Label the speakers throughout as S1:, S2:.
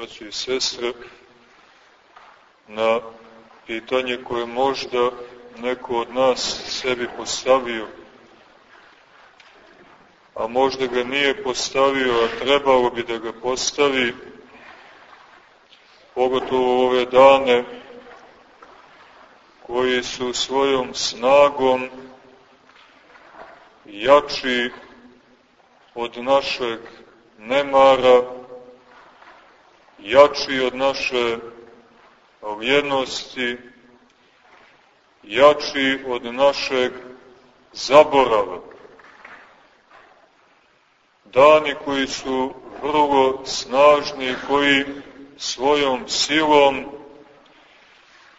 S1: braći i sestre, na pitanje koje možda neko od nas sebi postavio, a možda ga nije postavio, a trebalo bi da ga postavi, pogotovo ove dane koji su svojom snagom jači od našeg nemara, jači od naše vjernosti, jači od našeg zaborava. Dani koji su vrlo snažni, koji svojom silom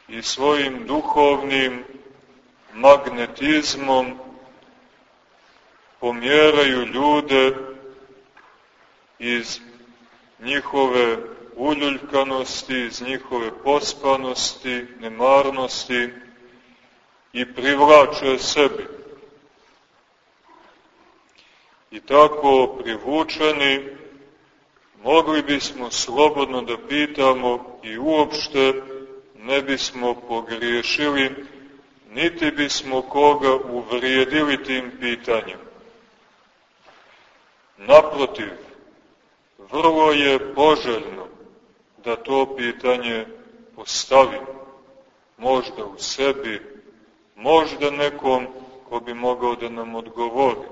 S1: i svojim duhovnim magnetizmom pomjeraju ljude iz njihove uljuljkanosti, iz njihove pospanosti, nemarnosti i privlače sebi. I tako privučeni mogli bismo slobodno da pitamo i uopšte ne bismo pogriješili, niti bismo koga uvrijedili tim pitanjem. Naprotiv, vrlo je poželjno da to pitanje postavimo, možda u sebi, možda nekom ko bi mogao da nam odgovori.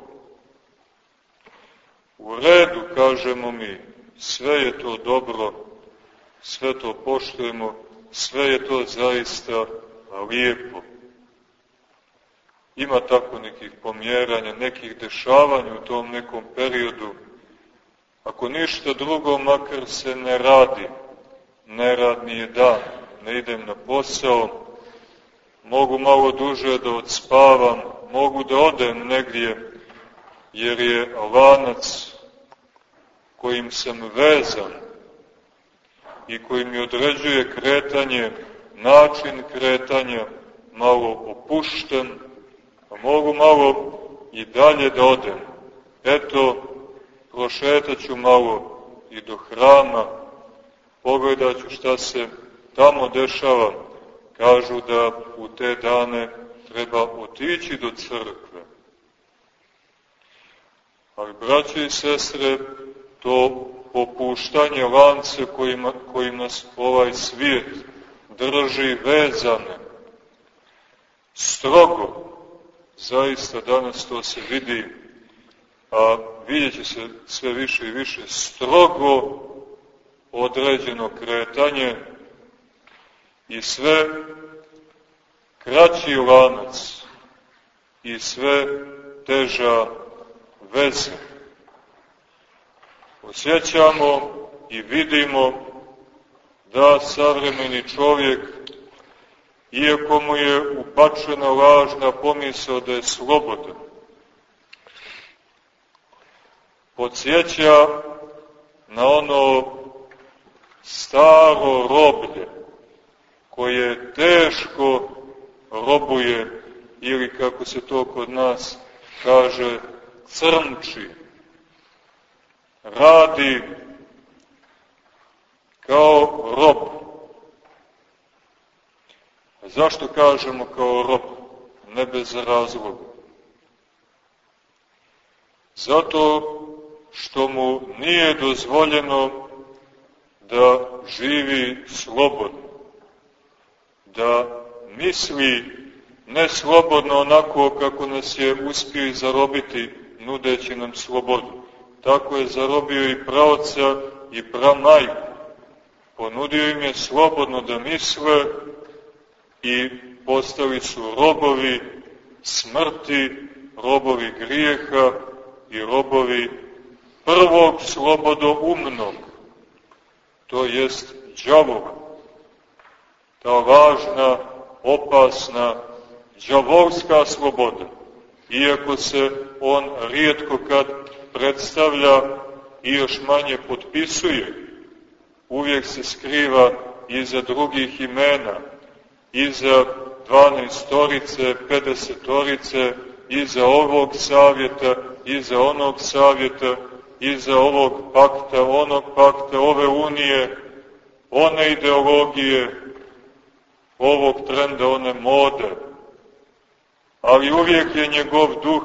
S1: U redu, kažemo mi, sve je to dobro, sve to poštujemo, sve je to zaista lijepo. Ima tako nekih pomjeranja, nekih dešavanja u tom nekom periodu. Ako ništa drugo, makar se ne radi, neradni je dan, ne idem na posao, mogu malo duže da odspavam, mogu da odem negdje, jer je lanac kojim sam vezan i koji mi određuje kretanje, način kretanja, malo opušten, pa mogu malo i dalje da odem. Eto, prošetaću malo i do hrama, pogledaću šta se tamo dešava. Kažu da u te dane treba otići do crkve. Ali, braće i sestre, to popuštanje lance kojima, kojim nas ovaj svijet drži vezane, strogo, zaista danas to se vidi, a vidjet se sve više i više, strogo određeno kretanje i sve kraći lanac i sve teža veza. Osjećamo i vidimo da savremeni čovjek, iako mu je upačena lažna pomisao da je slobodan, podsjeća na ono staro roblje, koje teško robuje, ili kako se to kod nas kaže, crmči, radi kao rob. A zašto kažemo kao rob? Ne bez razloga. Zato što mu nije dozvoljeno da živi slobodno, da misli ne slobodno onako kako nas je uspio zarobiti nudeći nam slobodu. Tako je zarobio i pravca i pramajku. Ponudio im je slobodno da misle i postali su robovi smrti, robovi grijeha i robovi prvog slobodoumnog, to jest džavova. Ta važna, opasna, džavolska sloboda. Iako se on rijetko kad predstavlja i još manje potpisuje, uvijek se skriva iza drugih imena, iza 12-torice, 50-torice, iza ovog savjeta, iza onog savjeta, iza ovog pakta, onog pakta, ove unije, one ideologije, ovog trenda, one mode, ali uvijek je njegov duh,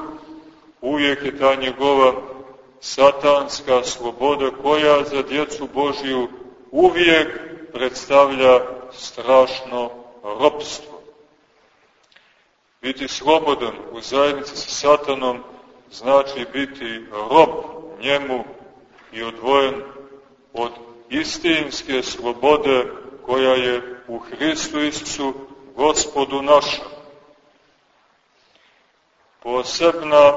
S1: uvijek je ta njegova satanska sloboda koja za djecu Božiju uvijek predstavlja strašno ropstvo. Biti slobodan u zajednici sa satanom znači biti rob njemu i odvojen od istinske slobode koja je u Hristu Isusu, gospodu našem. Posebna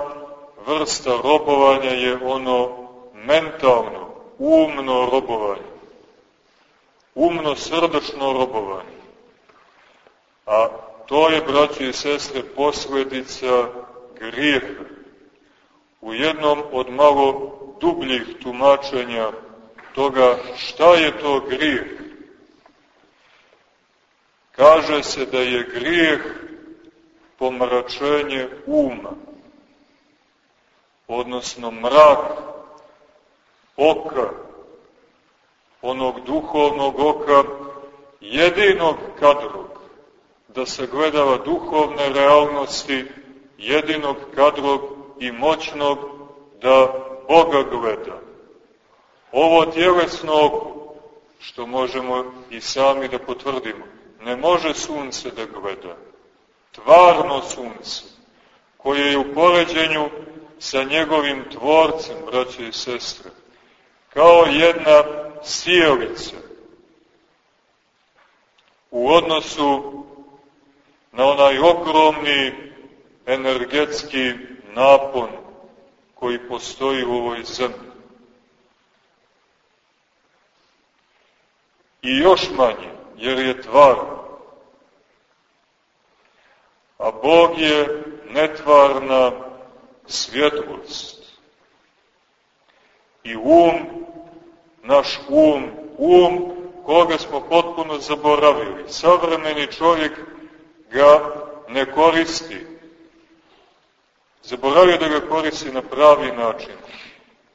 S1: vrsta robovanja je ono mentalno, umno robovanje. Umno, srdačno robovanje. A to je, braći i sestre, posledica grijeha. U jednom od malo dubljih tumačenja toga šta je to grijeh. Kaže se da je grijeh pomračenje uma, odnosno mrak oka, onog duhovnog oka, jedinog kadrog, da se gledava duhovne realnosti, jedinog kadrog i moćnog da Boga gleda. Ovo tjelesno oko, što možemo i sami da potvrdimo, ne može sunce da gleda. Tvarno sunce, koje je u poređenju sa njegovim tvorcem, braće i sestre, kao jedna sjelica u odnosu na onaj ogromni energetski napon koji postoji u ovoj zemlji. I još manje, jer je tvar. A Bog je netvarna svjetlost. I um, naš um, um koga smo potpuno zaboravili. Savremeni čovjek ga ne koristi. Zaboravio da ga koristi na pravi način.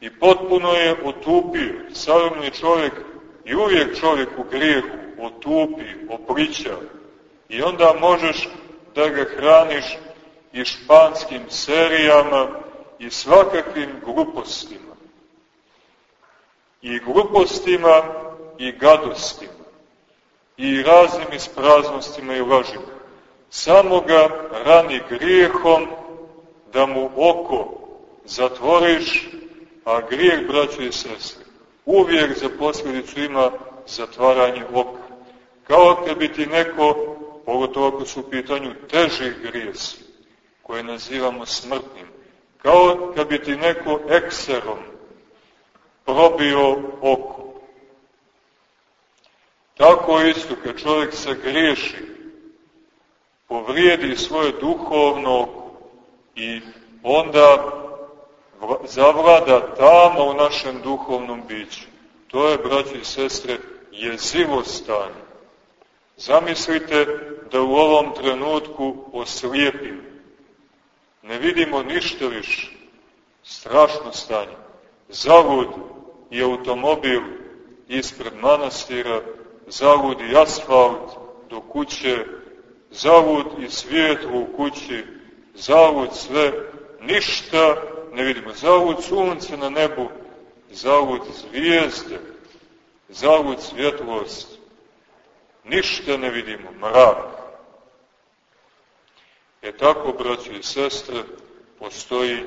S1: I potpuno je otupio. Savremeni čovjek i uvijek čovjek u grijehu otupi, oprića. I onda možeš da ga hraniš i španskim serijama i svakakvim glupostima. I glupostima i gadostima. I raznim ispraznostima i lažima. Samo ga rani grijehom da mu oko zatvoriš, a grijeh, braćo i sestre, uvijek za posljedicu ima zatvaranje oka. Kao kad bi ti neko, pogotovo ako su u pitanju teži grijesi, koje nazivamo smrtnim, kao kad bi ti neko ekserom probio oko. Tako isto, kad čovjek se griješi, povrijedi svoje duhovno oko i onda zavlada tamo u našem duhovnom biću. To je, braći i sestre, jezivo stanje. Zamislite da u ovom trenutku oslijepimo. Ne vidimo ništa više. Strašno stanje. Zavud i automobil ispred manastira, zavud i asfalt do kuće, zavud i svjetlo u kući, zavud sve, ništa ne vidimo. Zavud sunce na nebu, zavud zvijezde, zavud svjetlost. Ništa ne vidimo, mrak. E tako, braći i sestre, postoji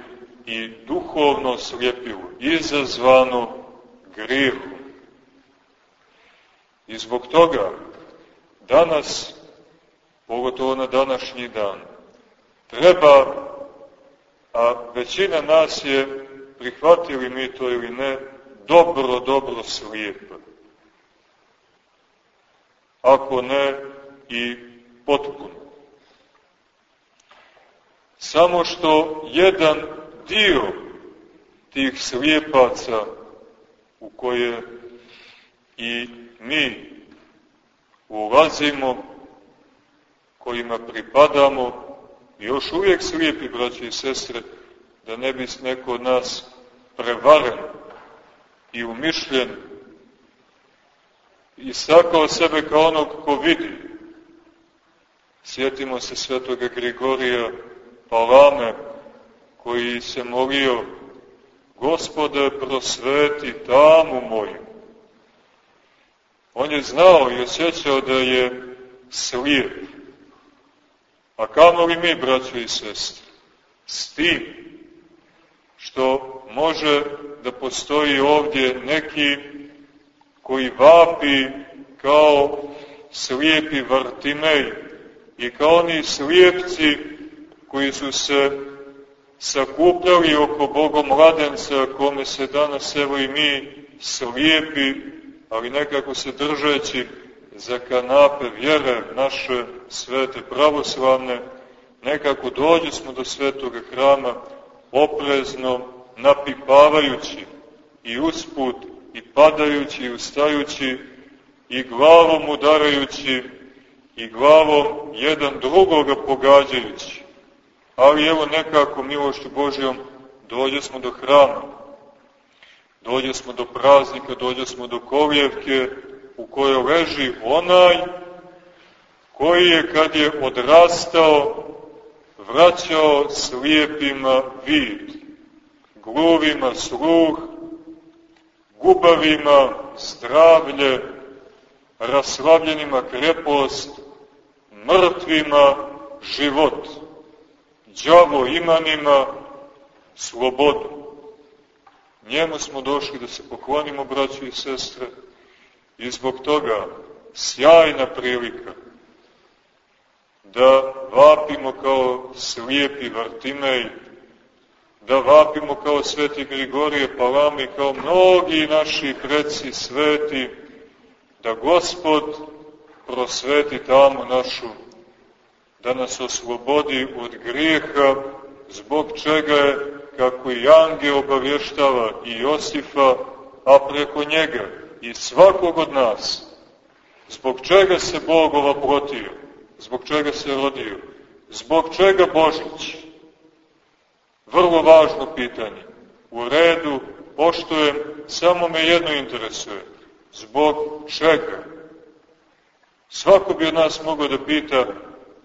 S1: i duhovno slijepivo, izazvano grijehom. I zbog toga danas, pogotovo na današnji dan, treba a većina nas je, prihvatili mi to ili ne, dobro, dobro slijepa. Ako ne, i potpuno. Samo što jedan dio tih slijepaca u koje i mi ulazimo, kojima pripadamo, još uvijek slijepi, braći i sestre, da ne bi neko od nas prevaren i umišljen istakao sebe kao onog ko vidi. Sjetimo se svetoga Grigorija Palame, koji se molio Gospode, prosveti tamu moju. On je znao i osjećao da je slijep. A kamo li mi, braćo i sestre? S tim što može da postoji ovdje neki koji vapi kao slijepi vrtimej i kao oni slijepci koji su se sakupljali oko Bogomladenca, kome se danas evo i mi slijepi, ali nekako se držeći za kanape vjere naše svete pravoslavne, nekako dođe smo do svetoga hrama oprezno, napipavajući i usput, i padajući, i ustajući, i glavom udarajući, i glavom jedan drugoga pogađajući. Ali evo nekako milošću Božjom dođe smo do hrama, dođe smo do praznika, dođe smo do kolijevke u kojoj leži onaj koji je kad je odrastao vraćao slijepima vid, gluvima sluh, gubavima zdravlje, raslavljenima krepost, mrtvima život đavo imanima slobodu. Njemu smo došli da se poklonimo, braći i sestre, i zbog toga sjajna prilika da vapimo kao slijepi Vartimej, da vapimo kao sveti Grigorije Palami, kao mnogi naši preci sveti, da Gospod prosveti tamo našu da nas oslobodi od grijeha, zbog čega je, kako i angel obavještava i Josifa, a preko njega i svakog od nas, zbog čega se Bog ovaprotio, zbog čega se rodio, zbog čega Božić? Vrlo važno pitanje. U redu, poštojem, samo me jedno interesuje. Zbog čega? Svako bi od nas mogao da pita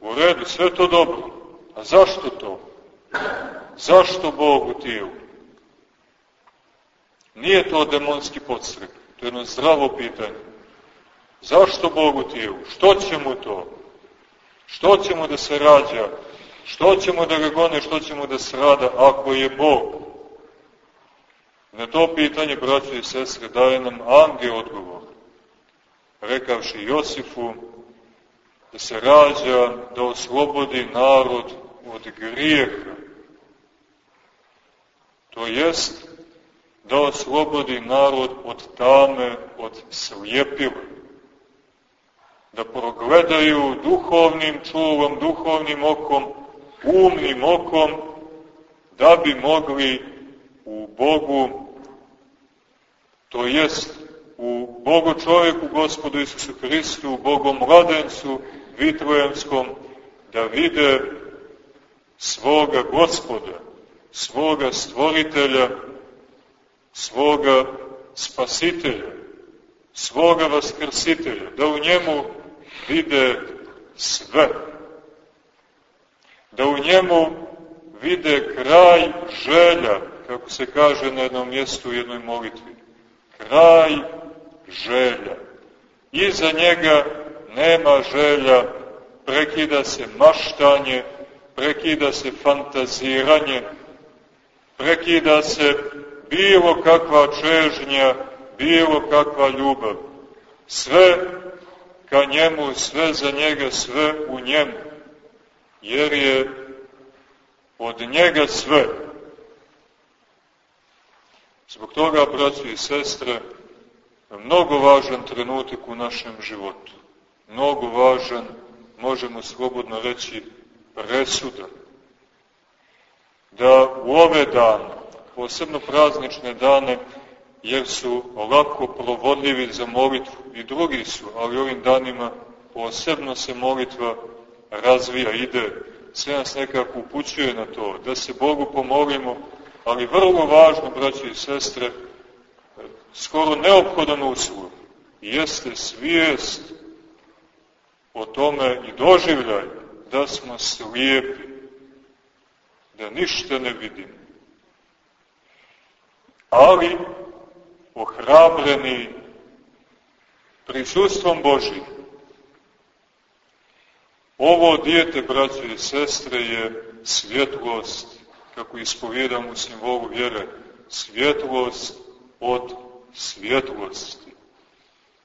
S1: U redu, sve to dobro. A zašto to? Zašto Bog u tijelu? Nije to demonski podstrek, to je jedno zdravo pitanje. Zašto Bog u tijelu? Što će mu to? Što će mu da se rađa? Što ćemo da ga gone, što ćemo da srada ako je Bog? Na to pitanje, braće i sestre, daje nam angel odgovor. Rekavši Josifu, da se rađa, da oslobodi narod od grijeha. To jest, da oslobodi narod od tame, od slijepila. Da progledaju duhovnim čuvom, duhovnim okom, umnim okom, da bi mogli u Bogu, to jest u Bogu čovjeku, gospodu Isusu Hristu, u Bogom mladencu, Vitrojanskom, da vide svoga gospoda, svoga stvoritelja, svoga spasitelja, svoga vaskrsitelja, da u njemu vide sve, da u njemu vide kraj želja, kako se kaže na jednom mjestu u jednoj molitvi, kraj želja. Iza njega nema želja, prekida se maštanje, prekida se fantaziranje, prekida se bilo kakva čežnja, bilo kakva ljubav. Sve ka njemu, sve za njega, sve u njemu. Jer je od njega sve. Zbog toga, braći i sestre, mnogo važan trenutak u našem životu mnogo važan, možemo slobodno reći, presudan. Da u ove dane, posebno praznične dane, jer su lako provodljivi za molitvu, i drugi su, ali ovim danima posebno se molitva razvija, ide, sve nas nekako upućuje na to, da se Bogu pomolimo, ali vrlo važno, braći i sestre, skoro neophodan uslov, jeste svijest o tome i doživljaj da smo slijepi, da ništa ne vidimo. Ali, ohrabreni prisustvom Božim, ovo dijete, braće i sestre, je svjetlost, kako ispovjedam u simbolu vjere, svjetlost od svjetlosti.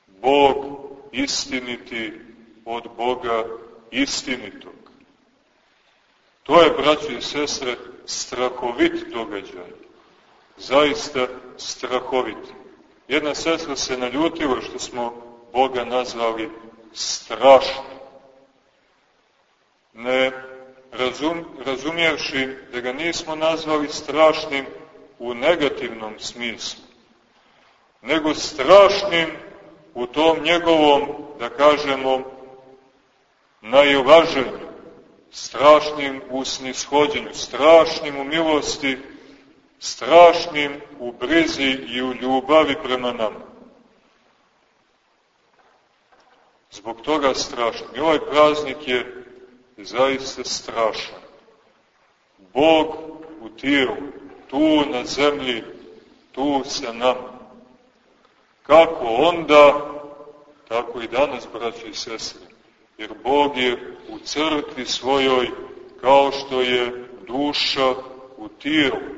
S1: Bog istiniti od Boga istinitog. To je, braći i sestre, strahovit događaj. Zaista strahovit. Jedna sestra se naljutila što smo Boga nazvali strašno. Ne razum, razumjevši da ga nismo nazvali strašnim u negativnom smislu, nego strašnim u tom njegovom, da kažemo, najovaženju, strašnim u snishođenju, strašnim u milosti, strašnim u brizi i u ljubavi prema nama. Zbog toga strašno. I ovaj praznik je zaista strašan. Bog u tijelu, tu na zemlji, tu sa nama. Kako onda, tako i danas, braći i sestre. Jer Bog je u crkvi svojoj kao što je duša u tijelu.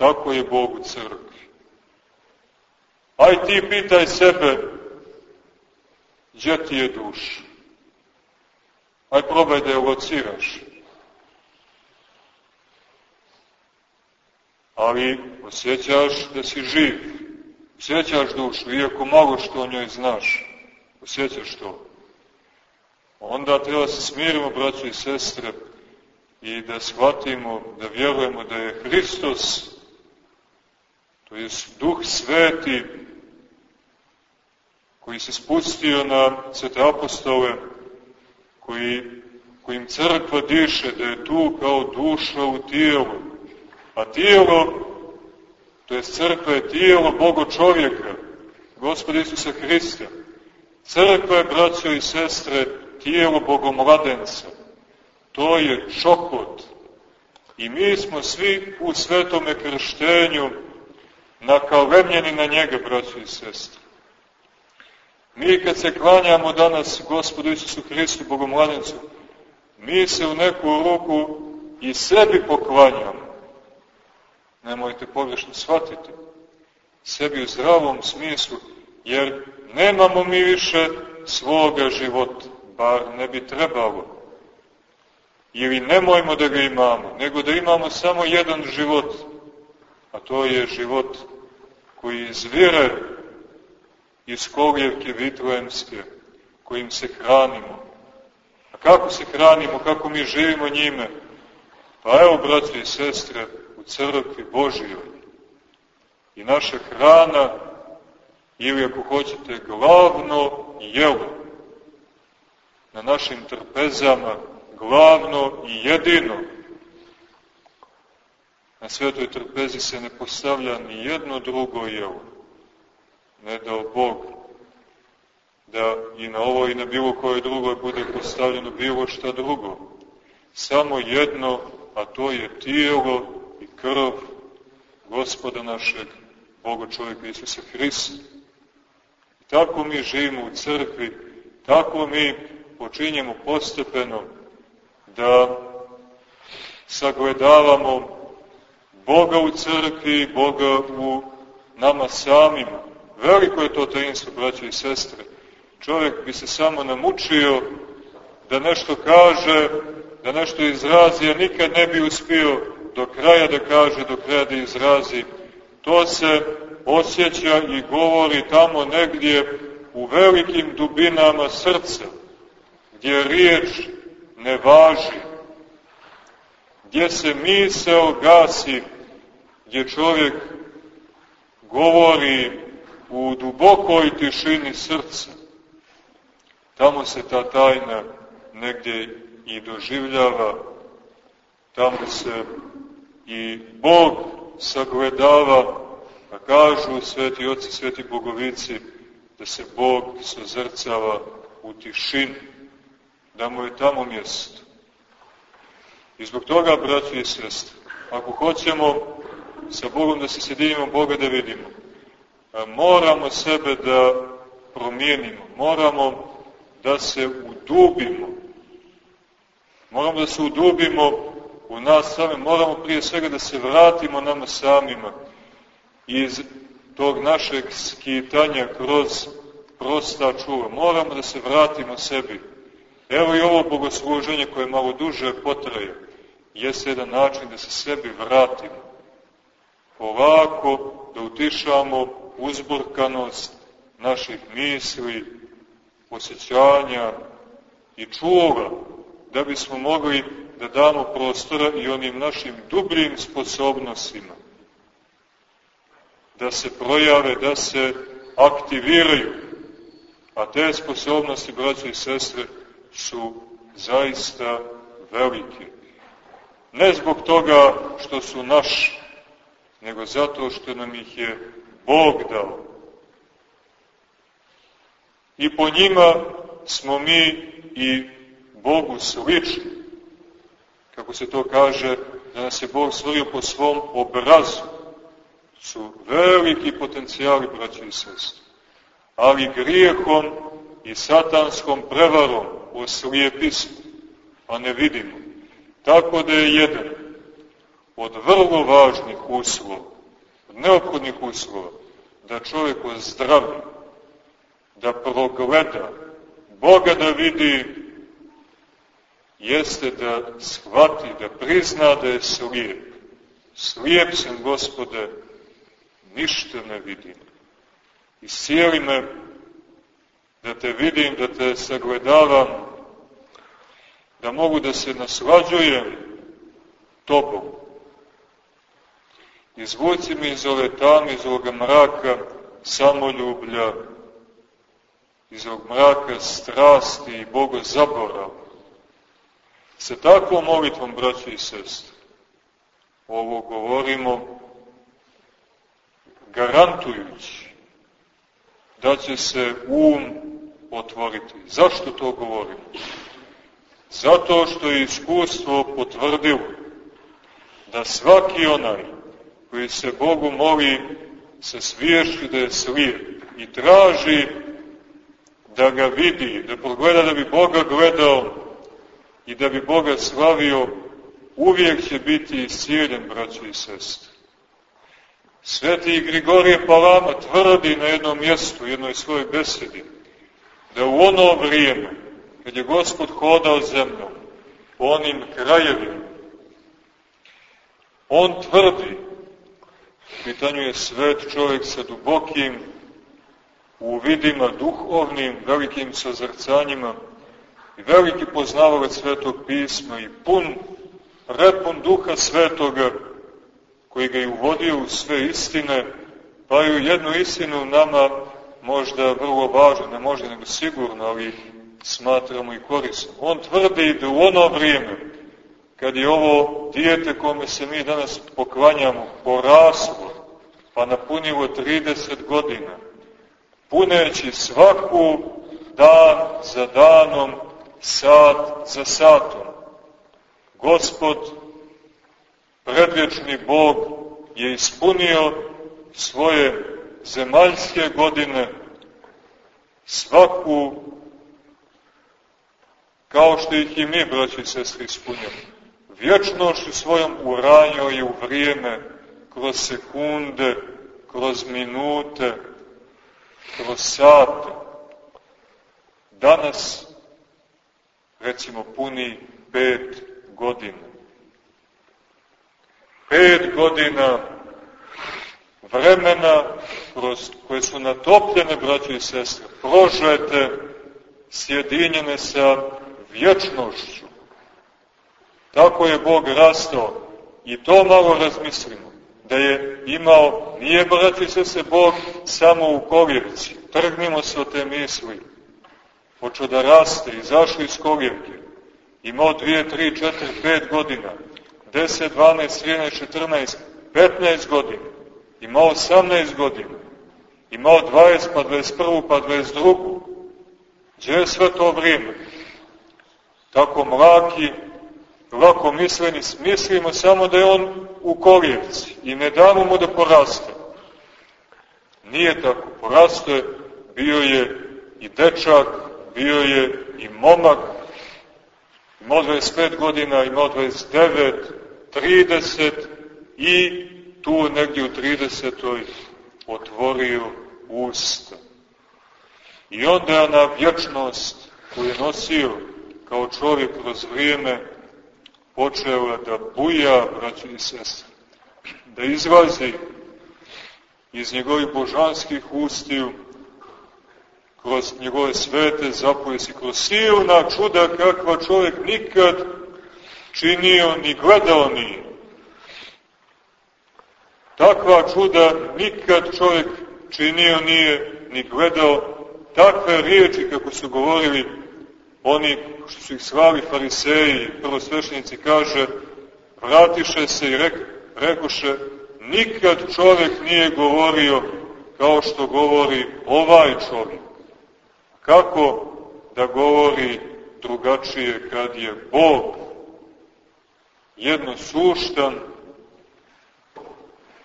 S1: Tako je Bog u crkvi. Aj ti pitaj sebe, gdje ti je duša? Aj probaj da je lociraš. Ali osjećaš da si živ. Osjećaš dušu, iako malo što o njoj znaš. Osjećaš to. Onda treba se smirimo, braćo i sestre, i da shvatimo, da vjerujemo da je Hristos, to je Duh Sveti, koji se spustio na svete apostole, koji, kojim crkva diše, da je tu kao duša u tijelu. A tijelo, to je crkva je tijelo Bogo čovjeka, Gospoda Isusa Hrista. Crkva je, braćo i sestre, tijelo Bogomladenca. To je čokot. I mi smo svi u svetome krštenju nakalemljeni na njega, braćo i sestre. Mi kad se klanjamo danas Gospodu Isusu Hristu, Bogomladencu, mi se u neku ruku i sebi poklanjamo. Nemojte pogrešno shvatiti. Sebi u zdravom smislu, jer nemamo mi više svoga života, bar ne bi trebalo. Ili nemojmo da ga imamo, nego da imamo samo jedan život, a to je život koji izvire iz kolijevke vitlojemske, kojim se hranimo. A kako se hranimo, kako mi živimo njime? Pa evo, braći i sestre, u crkvi Božijoj. I naša hrana, ili ako hoćete, glavno jelo na našim trpezama, glavno i jedino. Na svetoj trpezi se ne postavlja ni jedno drugo jelo ne dao Bog, da i na ovo i na bilo koje drugo bude postavljeno bilo šta drugo. Samo jedno, a to je tijelo i krv gospoda našeg, Boga čovjeka Isusa Hrista. I tako mi živimo u crkvi, tako mi počinjemo postepeno da sagledavamo Boga u crkvi, Boga u nama samima, Veliko je to tajinstvo, braće i sestre. Čovjek bi se samo namučio da nešto kaže, da nešto izrazi, a nikad ne bi uspio do kraja da kaže, do kraja da izrazi. To se osjeća i govori tamo negdje u velikim dubinama srca, gdje riječ ne važi, gdje se misel gasi, gdje čovjek govori u dubokoj tišini srca. Tamo se ta tajna negdje i doživljava, tamo se i Bog sagledava, a kažu sveti oci, sveti bogovici, da se Bog sozrcava u tišini, da mu je tamo mjesto. I zbog toga, braći i sestre, ako hoćemo sa Bogom da se sjedinimo, Boga da vidimo, moramo sebe da promijenimo, moramo da se udubimo, moramo da se udubimo u nas same, moramo prije svega da se vratimo nama samima iz tog našeg skitanja kroz prosta čuva. Moramo da se vratimo sebi. Evo i ovo bogosluženje koje malo duže potraje, jeste jedan način da se sebi vratimo. Ovako da utišamo uzburkanost naših misli, osjećanja i čuva, da bismo mogli da damo prostora i onim našim dubljim sposobnostima, da se projave, da se aktiviraju. A te sposobnosti, braće i sestre, su zaista velike. Ne zbog toga što su naši, nego zato što nam ih je Bog dao. I po njima smo mi i Bogu slični. Kako se to kaže, da nas je Bog stvorio po svom obrazu. Su veliki potencijali, braći i sestri. Ali grijehom i satanskom prevarom oslijepi smo, a ne vidimo. Tako da je jedan od vrlo važnih uslova, od neophodnih uslova, da čovjek ozdravi, da progleda, Boga da vidi, jeste da shvati, da prizna da je slijep. Slijep sam, gospode, ništa ne vidim. I sjeli me da te vidim, da te sagledavam, da mogu da se naslađujem tobom. Izvuci mi iz ove tame, iz ovoga mraka samoljublja, iz ovog mraka strasti i Boga zaborava. Sa takvom molitvom, braći i sestri, ovo govorimo garantujući da će se um otvoriti. Zašto to govorimo? Zato što je iskustvo potvrdilo da svaki onaj koji se Bogu moli sa sviješću da je slijep i traži da ga vidi, da progleda da bi Boga gledao i da bi Boga slavio, uvijek će biti iscijeljen, braći i sestre. Sveti Grigorije Palama tvrdi na jednom mjestu, jednoj svojoj besedi, da u ono vrijeme, kad je Gospod hodao zemljom, po onim krajevima, on tvrdi, pitanju je svet čovjek sa dubokim uvidima duhovnim, velikim sazrcanjima i veliki poznavalac svetog pisma i pun, prepun duha svetoga, koji ga je uvodio u sve istine, pa i u jednu istinu nama možda vrlo važno, ne možda nego sigurno, ali smatramo i korisno. On tvrdi da u ono vrijeme, kad je ovo dijete kome se mi danas poklanjamo poraslo, pa napunilo 30 godina, puneći svaku dan za danom, sat za satom. Gospod, predvječni Bog, je ispunio svoje zemaljske godine svaku kao što ih i mi, braći i sestri, ispunjamo. Vječnošću svojom uranjao je u vrijeme, kroz sekunde, kroz minute, kroz sate. Danas, recimo, puni pet godina. Pet godina vremena kroz koje su natopljene, braći i sestre, prožete, sjedinjene sa vječnošću. Tako je Bog rastao i to malo razmislimo, da je imao, nije braći se se Bog samo u koljevci, trgnimo se od te misli, počeo da raste, izašli iz koljevke, imao 2, 3, 4, 5 godina, 10, 12, 13, 14, 15 godina, imao 18 godina, imao 20, pa 21, pa 22. Gdje je sve to vrijeme? Tako mlaki, lako misleni, mislimo samo da je on u kolijevci i ne damo mu da poraste. Nije tako, porasto je, bio je i dečak, bio je i momak, imao 25 godina, imao 29, 30 i tu negdje u 30. otvorio usta. I onda na vječnost koju je nosio kao čovjek kroz vrijeme počeo da buja, braći i sestre, da izlazi iz njegovih božanskih ustiju, kroz njegove svete zapojesi, kroz silna čuda kakva čovjek nikad činio ni gledao nije. Takva čuda nikad čovjek činio nije ni gledao. Takve riječi kako su govorili oni što su ih slali fariseji, prvosvešnici, kaže, vratiše se i rek, rekoše, nikad čovjek nije govorio kao što govori ovaj čovjek. Kako da govori drugačije kad je Bog jedno suštan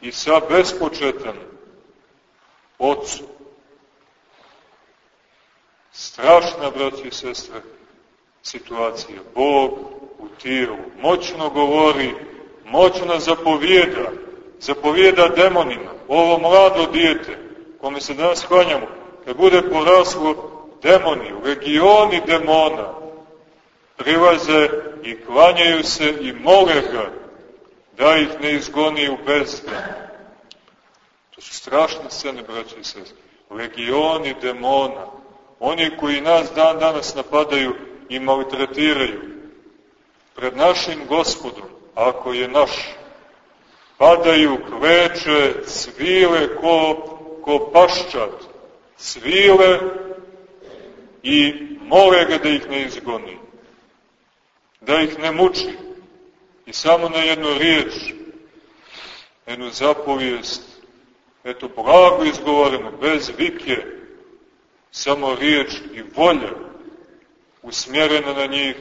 S1: i sa bespočetan Otcu. Strašna, braći i sestre, situacija. Bog u tijelu moćno govori, moćno zapovijeda, zapovijeda demonima. Ovo mlado dijete, kome se danas hvanjamo, kad bude poraslo, demoni, legioni demona, prilaze i klanjaju se i mole ga da ih ne izgoni u bezdan. To su strašne scene, braći i sestri. Legioni demona, oni koji nas dan danas napadaju i maltretiraju, pred našim gospodom, ako je naš, padaju kveče, svile ko, ko paščat, svile i mole ga da ih ne izgoni, da ih ne muči. I samo na jednu riječ, jednu zapovijest, eto, blago izgovoreno, bez vike, samo riječ i volja usmjerena na njih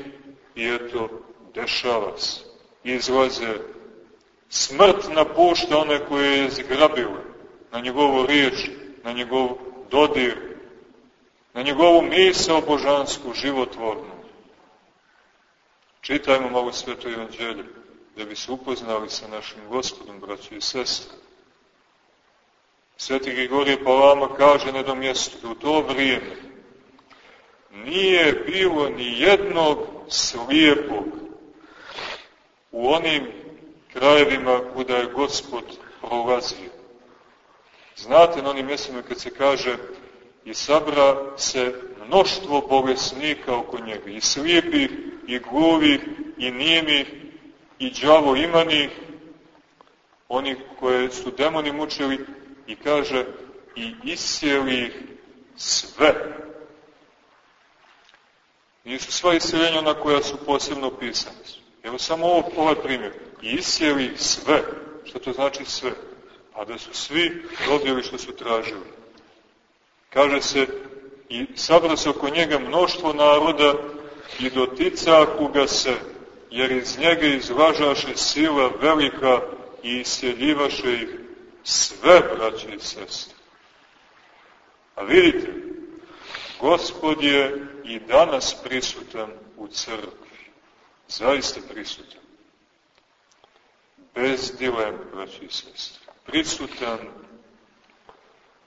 S1: i eto, dešava se. Izlaze, smrt napušta one koje je zgrabila na njegovu riječ, na njegov dodir, na njegovu misao božansku, životvornu. Čitajmo malo sveto evanđelje, da bi se upoznali sa našim gospodom, braći i sestre. Sveti Grigorije Palama kaže na jednom mjestu u to vrijeme nije bilo ni jednog slijepog u onim krajevima kuda je gospod prolazio. Znate na onim mjestima kad se kaže i sabra se mnoštvo bolesnika oko njega, i slijepih, i gluvih, i nijemih, i džavo imanih, oni koje su demoni mučili, i kaže i isjeli sve. Nisu sva iseljenja na koja su posebno opisane. Evo samo ovo, ovaj primjer. I isjeli sve. Što to znači sve? A da su svi dobili što su tražili. Kaže se, i sabra se oko njega mnoštvo naroda i doticaku ga se, jer iz njega izvažaše sila velika i isjeljivaše ih sve, braće i sestre. A vidite, Gospod je i danas prisutan u crkvi. Zaista prisutan. Bez dilem, braće i sestre. Prisutan,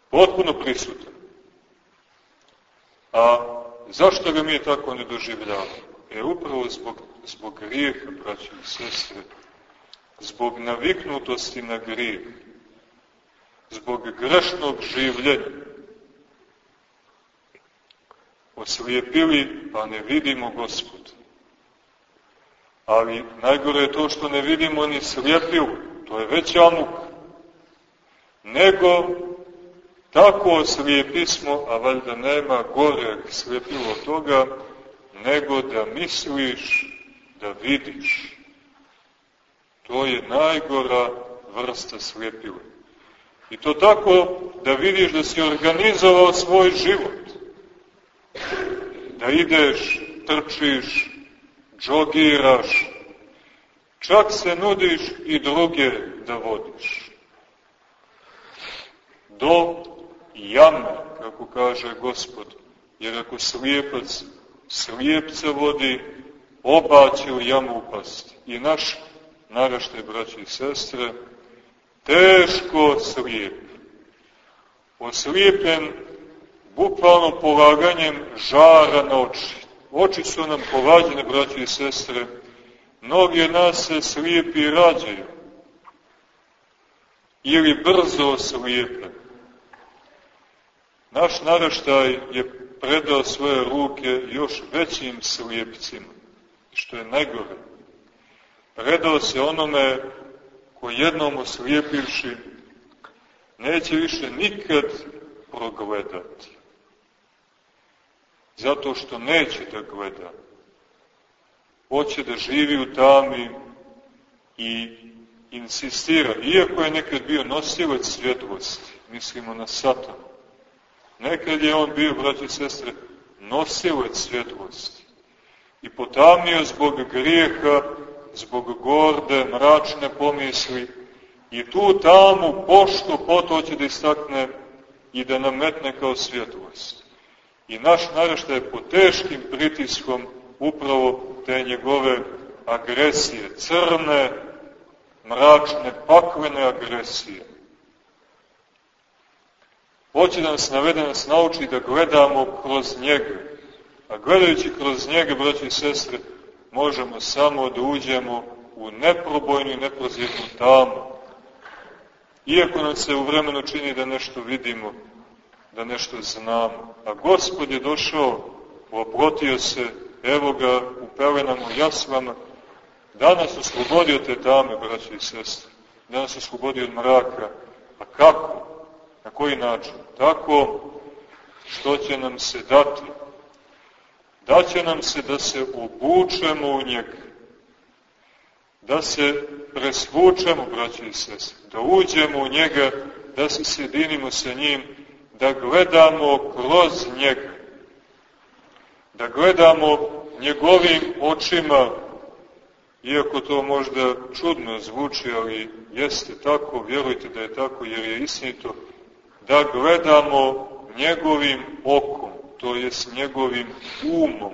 S1: potpuno prisutan. A zašto ga mi tako ne doživljamo? E upravo zbog, zbog grijeha, braće i sestre, zbog naviknutosti na grijeh, zbog grešnog življenja. Oslijepili, pa ne vidimo gospod. Ali najgore je to što ne vidimo ni slijepilu, to je već amuk. Nego tako slijepismo, a valjda nema gore slijepilo toga, nego da misliš da vidiš. To je najgora vrsta slijepila. I to tako da vidiš da si organizovao svoj život. Da ideš, trčiš, džogiraš, čak se nudiš i druge da vodiš. Do jame, kako kaže gospod, jer ako slijepac slijepca vodi, oba će u jamu upasti. I naš naraštaj, braći i sestre, teško slijep. Oslijepljen bukvalno polaganjem žara na oči. Oči su nam povađene, braći i sestre. Mnogi nas se slijepi rađaju. Ili brzo slijepe. Naš naraštaj je predao svoje ruke još većim slijepcima, što je najgore. Predao se onome ko jednom oslijepivši neće više nikad progledati. Zato što neće da gleda. Hoće da živi u tami i insistira, iako je nekad bio nosilac svjetlosti, mislimo na satanu, nekad je on bio, braći i sestre, nosilac svjetlosti i potamnio zbog grijeha zbog gorde, mračne pomisli i tu tamu pošto potoće da istakne i da nametne kao svjetlost. I naš naraštaj je po teškim pritiskom upravo te njegove agresije, crne, mračne, paklene agresije. Hoće da nas navede, da nas nauči da gledamo kroz njega. A gledajući kroz njega, braći i sestre, možemo samo da uđemo u neprobojnu i neprozirnu tamu. Iako nam se u vremenu čini da nešto vidimo, da nešto znamo. A Gospod je došao, oprotio se, evo ga u pelenama, jaslama, danas oslobodio te tame, braći i sestre. Danas oslobodio od mraka. A kako? Na koji način? Tako što će nam se dati daće nam se da se obučemo u njega, da se presvučemo, braći i sese, da uđemo u njega, da se sjedinimo sa njim, da gledamo kroz njega, da gledamo njegovim očima, iako to možda čudno zvuči, ali jeste tako, vjerujte da je tako, jer je istinito, da gledamo njegovim okom, to je s njegovim umom.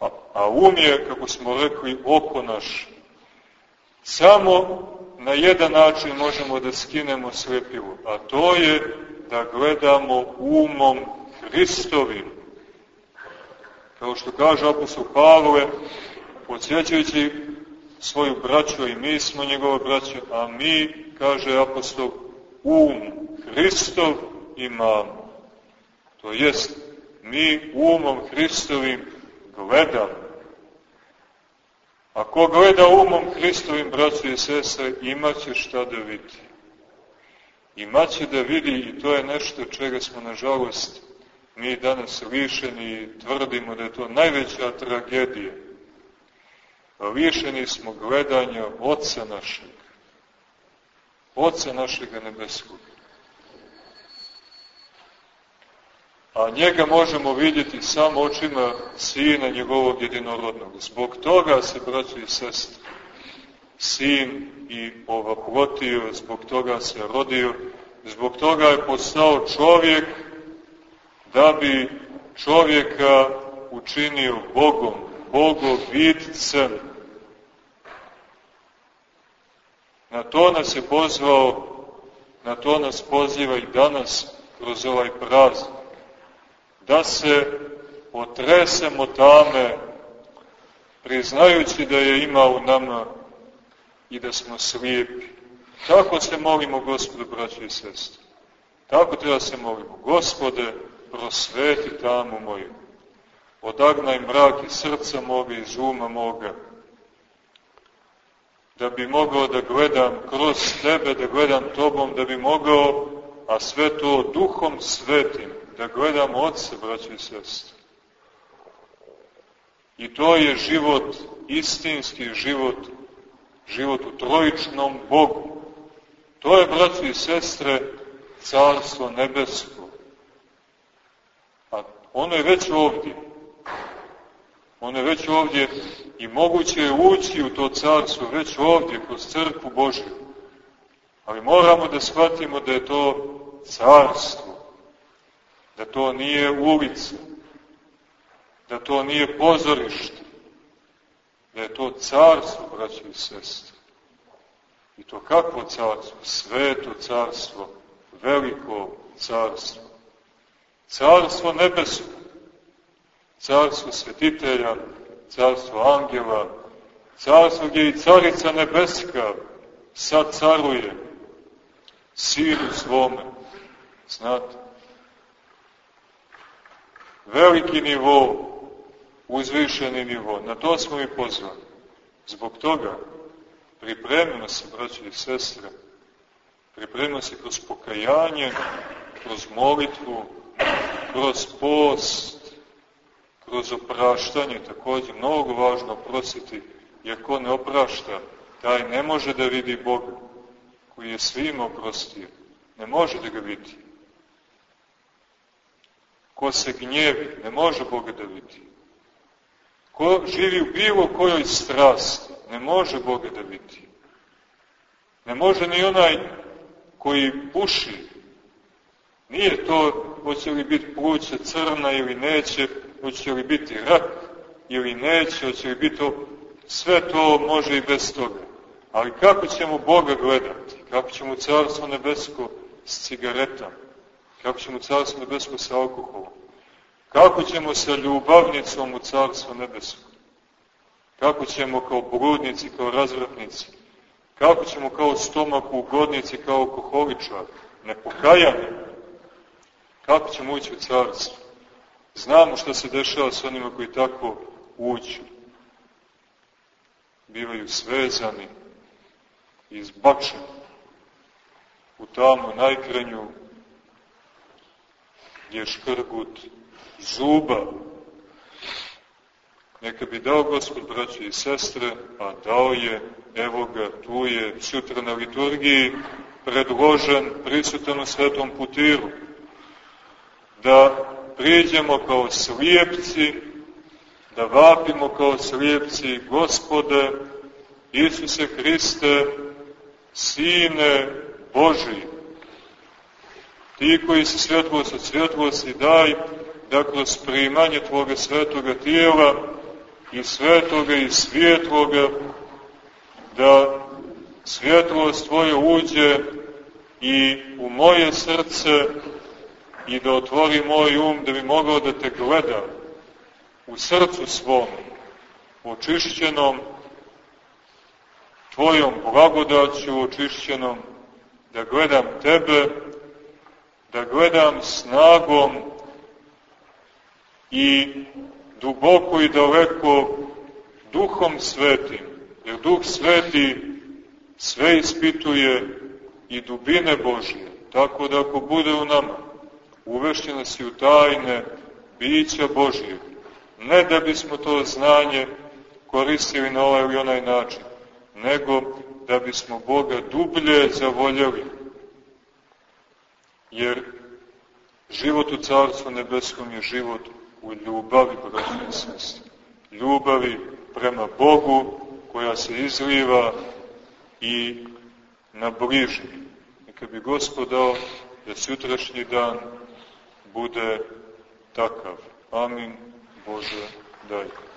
S1: A, a um je, kako smo rekli, oko naš. Samo na jedan način možemo da skinemo slepivo, a to je da gledamo umom Hristovim. Kao što kaže apostol Pavle, podsjećajući svoju braću, i mi smo njegova braća, a mi, kaže apostol, um Hristov imamo. To jest, mi umom Hristovim gledamo. Ako gleda umom Hristovim, braćo i sestre, imaće šta da vidi. Imaće da vidi i to je nešto čega smo, nažalost, mi danas lišeni i tvrdimo da je to najveća tragedija. Lišeni smo gledanja Otca našeg, Otca našega nebeskog. A njega možemo vidjeti samo očima sina njegovog jedinorodnog. Zbog toga se, braći i sestri, sin i ovaplotio, zbog toga se rodio, zbog toga je postao čovjek da bi čovjeka učinio Bogom, Bogovidcem. Na to nas je pozvao, na to nas poziva i danas kroz ovaj praznik da se otresemo tame, priznajući da je ima u nama i da smo slijepi. Tako se molimo, gospodu, braći i sestri. Tako treba se molimo. Gospode, prosveti tamu moju. Odagnaj mrak iz srca moga, iz uma moga. Da bi mogao da gledam kroz tebe, da gledam tobom, da bi mogao, a sve to duhom svetim, da gledamo Otca, braći i sestre. I to je život, istinski život, život u trojičnom Bogu. To je, braći i sestre, carstvo nebesko. A ono je već ovdje. Ono je već ovdje i moguće je ući u to carstvo već ovdje, kroz crkvu Božju. Ali moramo da shvatimo da je to carstvo, da to nije ulica, da to nije pozorište, da je to carstvo, braći i sestre. I to kakvo carstvo? Sveto carstvo, veliko carstvo. Carstvo nebesko, carstvo svetitelja, carstvo angela, carstvo gdje i carica nebeska sad caruje, sinu svome. Znate? Veliki nivo, uzvišeni nivo, na to smo i pozvani. Zbog toga pripremimo se, braći i sestre, pripremimo se kroz pokajanje, kroz molitvu, kroz post, kroz opraštanje, također mnogo važno prositi, jer ko ne oprašta, taj ne može da vidi Boga, koji je svima oprostio, ne može da ga vidi. Ko se gnjevi, ne može Boga da vidi. Ko živi u bilo kojoj strasti, ne može Boga da vidi. Ne može ni onaj koji puši. Nije to hoće li biti pluća crna ili neće, hoće li biti rak ili neće, hoće li biti to, sve to može i bez toga. Ali kako ćemo Boga gledati? Kako ćemo Carstvo nebesko s cigaretama? Kako ćemo Carstvo nebesko sa alkoholom? Kako ćemo sa ljubavnicom u Carstvo nebesko? Kako ćemo kao brudnici, kao razvratnici? Kako ćemo kao stomak ugodnici, kao alkoholičar? Nepokajanje? Kako ćemo ući u Carstvo? Znamo što se dešava s onima koji tako uđu. Bivaju svezani, izbačeni u tamu najkrenju je škrgut zuba. Neka bi dao Gospod, braće i sestre, a dao je, evo ga, tu je, sutra na liturgiji, predložen, prisutan u svetom putiru, da priđemo kao slijepci, da vapimo kao slijepci, Gospode, Isuse Hriste, Sine Boži, ti koji si svjetlost od svjetlosti, daj da kroz primanje Tvoga svetoga tijela i svetoga i svjetloga, da svjetlost Tvoje uđe i u moje srce i da otvori moj um da bi mogao da te gledam u srcu svom, očišćenom Tvojom blagodaću, očišćenom, da gledam Tebe, da gledam snagom i duboko i daleko duhom svetim, jer duh sveti sve ispituje i dubine Božje, tako da ako bude u nama, uvešće nas i u tajne bića Božje, ne da bismo to znanje koristili na ovaj ili onaj način, nego da bismo Boga dublje zavoljeli. Jer život u Carstvu Nebeskom je život u ljubavi, braći i sestri. Ljubavi prema Bogu koja se izliva i na bližnji. Neka bi Gospod dao da sutrašnji dan bude takav. Amin. Bože, daj.